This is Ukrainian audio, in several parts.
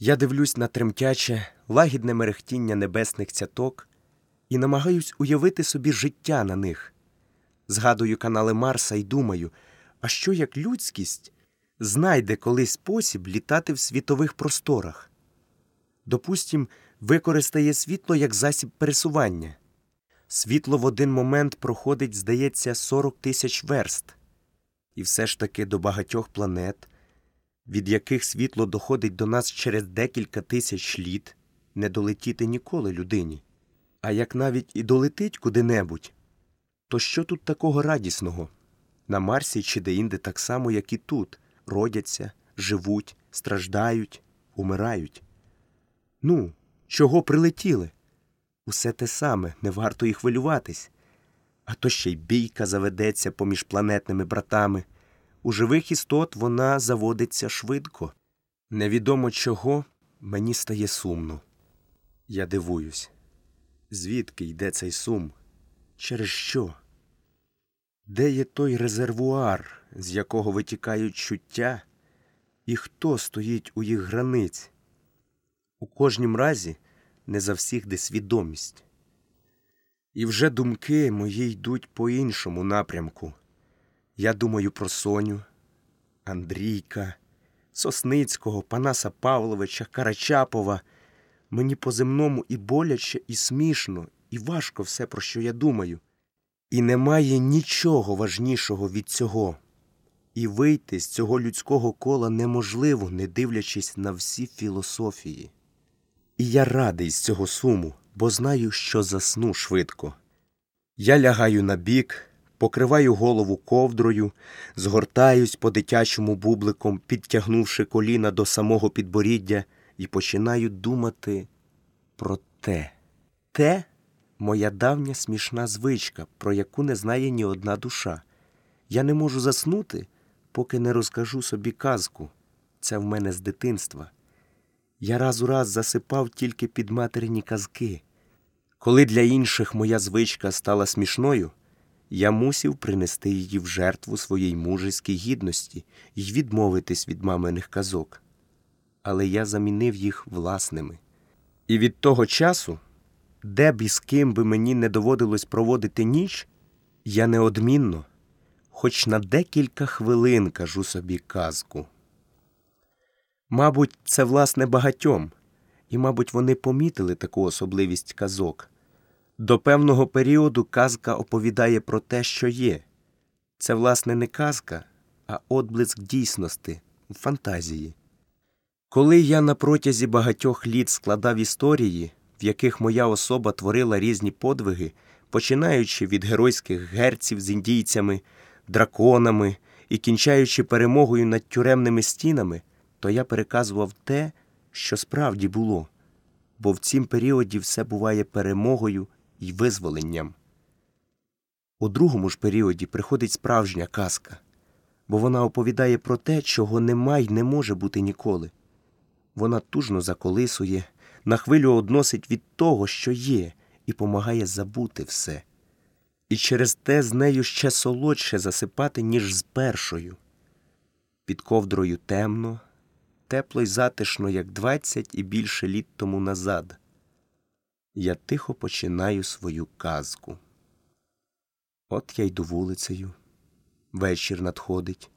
Я дивлюсь на тремтяче, лагідне мерехтіння небесних цяток і намагаюсь уявити собі життя на них. Згадую канали Марса і думаю, а що як людськість знайде колись спосіб літати в світових просторах? Допустім, використає світло як засіб пересування. Світло в один момент проходить, здається, 40 тисяч верст. І все ж таки до багатьох планет, від яких світло доходить до нас через декілька тисяч літ, не долетіти ніколи людині. А як навіть і долетить куди-небудь, то що тут такого радісного? На Марсі чи деінде так само, як і тут, родяться, живуть, страждають, умирають. Ну, чого прилетіли? Усе те саме, не варто і хвилюватись. А то ще й бійка заведеться поміж планетними братами. У живих істот вона заводиться швидко. Невідомо чого мені стає сумно. Я дивуюсь, звідки йде цей сум? Через що? Де є той резервуар, з якого витікають чуття, і хто стоїть у їх границь? У кожнім разі не завсігди свідомість. І вже думки мої йдуть по іншому напрямку. Я думаю про Соню, Андрійка, Сосницького, Панаса Павловича, Карачапова. Мені по земному і боляче, і смішно, і важко все, про що я думаю. І немає нічого важнішого від цього. І вийти з цього людського кола неможливо, не дивлячись на всі філософії. І я радий з цього суму, бо знаю, що засну швидко. Я лягаю на бік, покриваю голову ковдрою, згортаюсь по дитячому бубликом, підтягнувши коліна до самого підборіддя, і починаю думати про те. Те моя давня смішна звичка, про яку не знає ні одна душа. Я не можу заснути, поки не розкажу собі казку. Це в мене з дитинства. Я раз у раз засипав тільки під материні казки. Коли для інших моя звичка стала смішною, я мусів принести її в жертву своїй мужеській гідності і відмовитись від маминих казок. Але я замінив їх власними. І від того часу, де б і з ким би мені не доводилось проводити ніч, я неодмінно, хоч на декілька хвилин кажу собі казку. Мабуть, це власне багатьом, і, мабуть, вони помітили таку особливість казок. До певного періоду казка оповідає про те, що є. Це, власне, не казка, а отблиск дійсності, фантазії. Коли я на протязі багатьох літ складав історії, в яких моя особа творила різні подвиги, починаючи від геройських герців з індійцями, драконами і кінчаючи перемогою над тюремними стінами, то я переказував те, що справді було, бо в цім періоді все буває перемогою і визволенням. У другому ж періоді приходить справжня казка, бо вона оповідає про те, чого нема й не може бути ніколи. Вона тужно заколисує, на хвилю односить від того, що є, і помагає забути все. І через те з нею ще солодше засипати, ніж з першою. Під ковдрою темно, тепло й затишно, як двадцять і більше літ тому назад. Я тихо починаю свою казку. От я йду вулицею. Вечір надходить.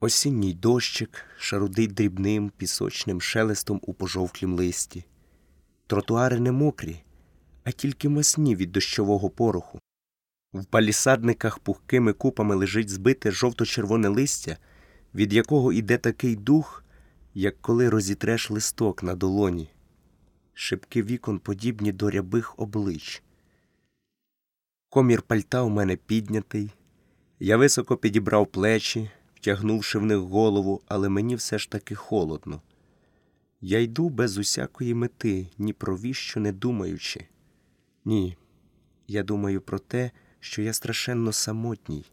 Осінній дощик шарудить дрібним пісочним шелестом у пожовклім листі. Тротуари не мокрі, а тільки масні від дощового пороху. В палісадниках пухкими купами лежить збите жовто-червоне листя, від якого іде такий дух, як коли розітреш листок на долоні. Шибки вікон подібні до рябих облич. Комір пальта у мене піднятий. Я високо підібрав плечі, втягнувши в них голову, але мені все ж таки холодно. Я йду без усякої мети, ні про віщо не думаючи. Ні, я думаю про те, що я страшенно самотній.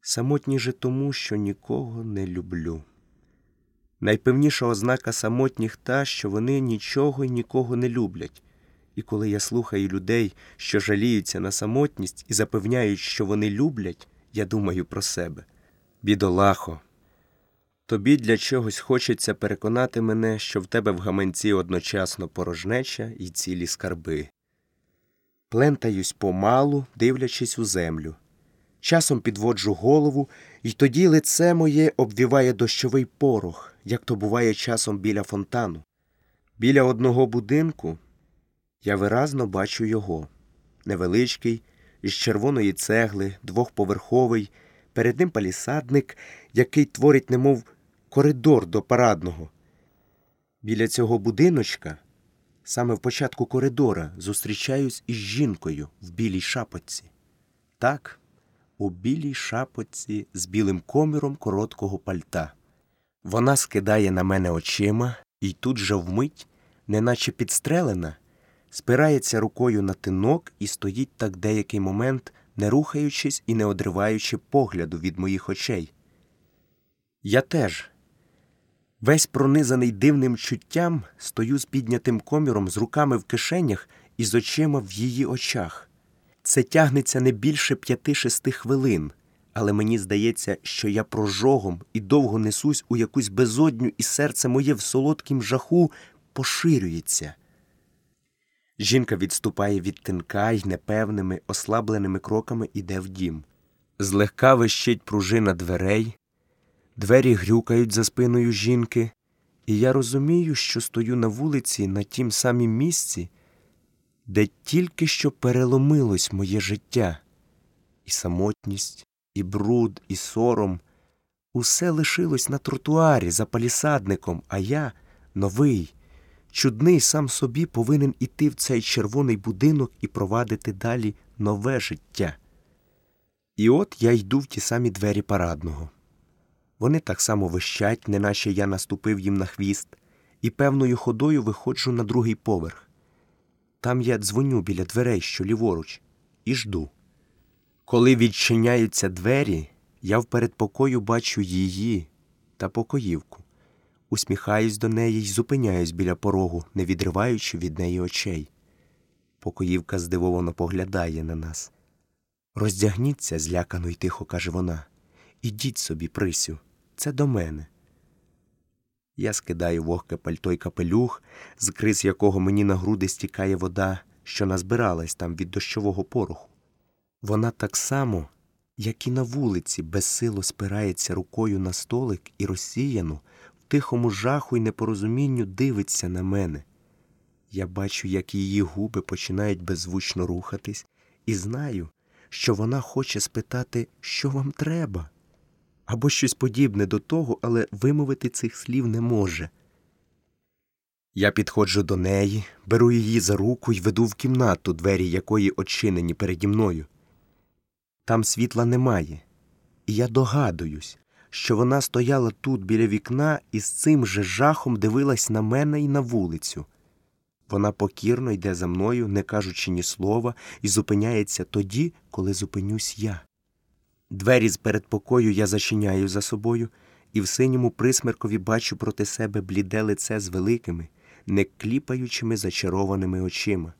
Самотній же тому, що нікого не люблю. Найпевніша ознака самотніх та, що вони нічого й нікого не люблять. І коли я слухаю людей, що жаліються на самотність і запевняють, що вони люблять, я думаю про себе. Бідолахо, Тобі для чогось хочеться переконати мене, що в тебе в гаманці одночасно порожнеча і цілі скарби. Плентаюсь помалу, дивлячись у землю. Часом підводжу голову, і тоді лице моє обвіває дощовий порох, як то буває часом біля фонтану. Біля одного будинку я виразно бачу його невеличкий, із червоної цегли, двохповерховий, перед ним палісадник, який творить, немов коридор до парадного. Біля цього будиночка, саме в початку коридора, зустрічаюсь із жінкою в білій шапочці. Так, у білій шапочці з білим коміром короткого пальта. Вона скидає на мене очима і тут же вмить, неначе підстрелена, спирається рукою на тинок і стоїть так деякий момент, не рухаючись і не одриваючи погляду від моїх очей. Я теж, весь пронизаний дивним чуттям, стою з піднятим коміром, з руками в кишенях і з очима в її очах. Це тягнеться не більше п'яти-шести хвилин, але мені здається, що я прожогом і довго несусь у якусь безодню, і серце моє в солодкім жаху поширюється. Жінка відступає від тинка й непевними, ослабленими кроками іде в дім. Злегка вищить пружина дверей, двері грюкають за спиною жінки, і я розумію, що стою на вулиці на тім самім місці, де тільки що переломилось моє життя, і самотність, і бруд, і сором. Усе лишилось на тротуарі за палісадником, а я новий. Чудний сам собі повинен іти в цей червоний будинок і провадити далі нове життя. І от я йду в ті самі двері парадного. Вони так само вищать, неначе я наступив їм на хвіст, і певною ходою виходжу на другий поверх. Там я дзвоню біля дверей, що ліворуч, і жду. Коли відчиняються двері, я в передпокою бачу її та покоївку усміхаюсь до неї й зупиняюсь біля порогу, не відриваючи від неї очей. Покоївка здивовано поглядає на нас. Роздягніться, злякано й тихо каже вона. Ідіть собі, Присю, це до мене. Я скидаю вогке пальто й капелюх, з криз якого мені на груди стікає вода, що назбиралась там від дощового пороху. Вона так само, як і на вулиці, безсило спирається рукою на столик і розсіяно, тихому жаху й непорозумінню дивиться на мене. Я бачу, як її губи починають беззвучно рухатись, і знаю, що вона хоче спитати, що вам треба, або щось подібне до того, але вимовити цих слів не може. Я підходжу до неї, беру її за руку і веду в кімнату, двері якої очинені переді мною. Там світла немає, і я догадуюсь, що вона стояла тут біля вікна і з цим же жахом дивилась на мене і на вулицю. Вона покірно йде за мною, не кажучи ні слова, і зупиняється тоді, коли зупинюсь я. Двері з передпокою я зачиняю за собою, і в синьому присмеркові бачу проти себе бліде лице з великими, не кліпаючими зачарованими очима.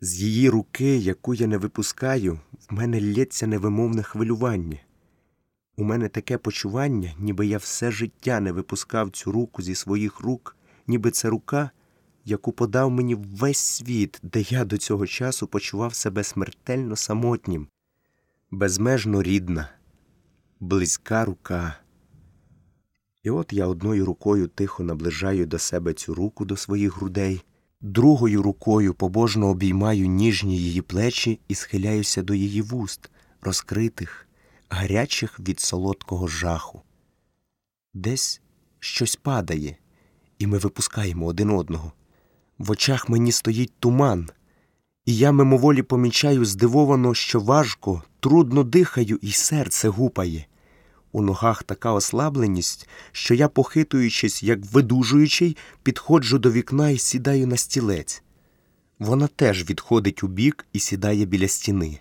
З її руки, яку я не випускаю, в мене лється невимовне хвилювання. У мене таке почування, ніби я все життя не випускав цю руку зі своїх рук, ніби це рука, яку подав мені весь світ, де я до цього часу почував себе смертельно самотнім, безмежно рідна, близька рука. І от я одною рукою тихо наближаю до себе цю руку до своїх грудей, другою рукою побожно обіймаю ніжні її плечі і схиляюся до її вуст, розкритих гарячих від солодкого жаху. Десь щось падає, і ми випускаємо один одного. В очах мені стоїть туман, і я мимоволі помічаю здивовано, що важко, трудно дихаю, і серце гупає. У ногах така ослабленість, що я, похитуючись, як видужуючий, підходжу до вікна і сідаю на стілець. Вона теж відходить у бік і сідає біля стіни.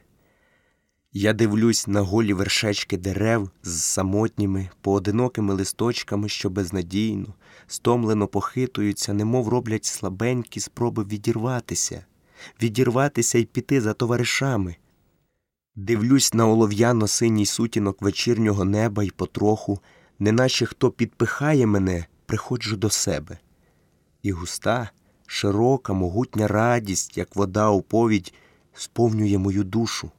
Я дивлюсь на голі вершечки дерев з самотніми, поодинокими листочками, що безнадійно, стомлено похитуються, немов роблять слабенькі спроби відірватися, відірватися і піти за товаришами. Дивлюсь на олов'яно синій сутінок вечірнього неба і потроху, неначе хто підпихає мене, приходжу до себе. І густа, широка, могутня радість, як вода у повідь, сповнює мою душу.